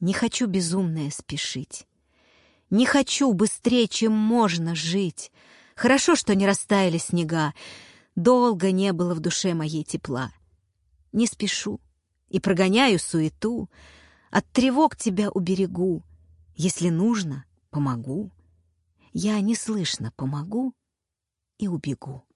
Не хочу безумное спешить. Не хочу быстрее, чем можно жить. Хорошо, что не растаяли снега. Долго не было в душе моей тепла. Не спешу и прогоняю суету. От тревог тебя уберегу. Если нужно, помогу. Я неслышно помогу и убегу.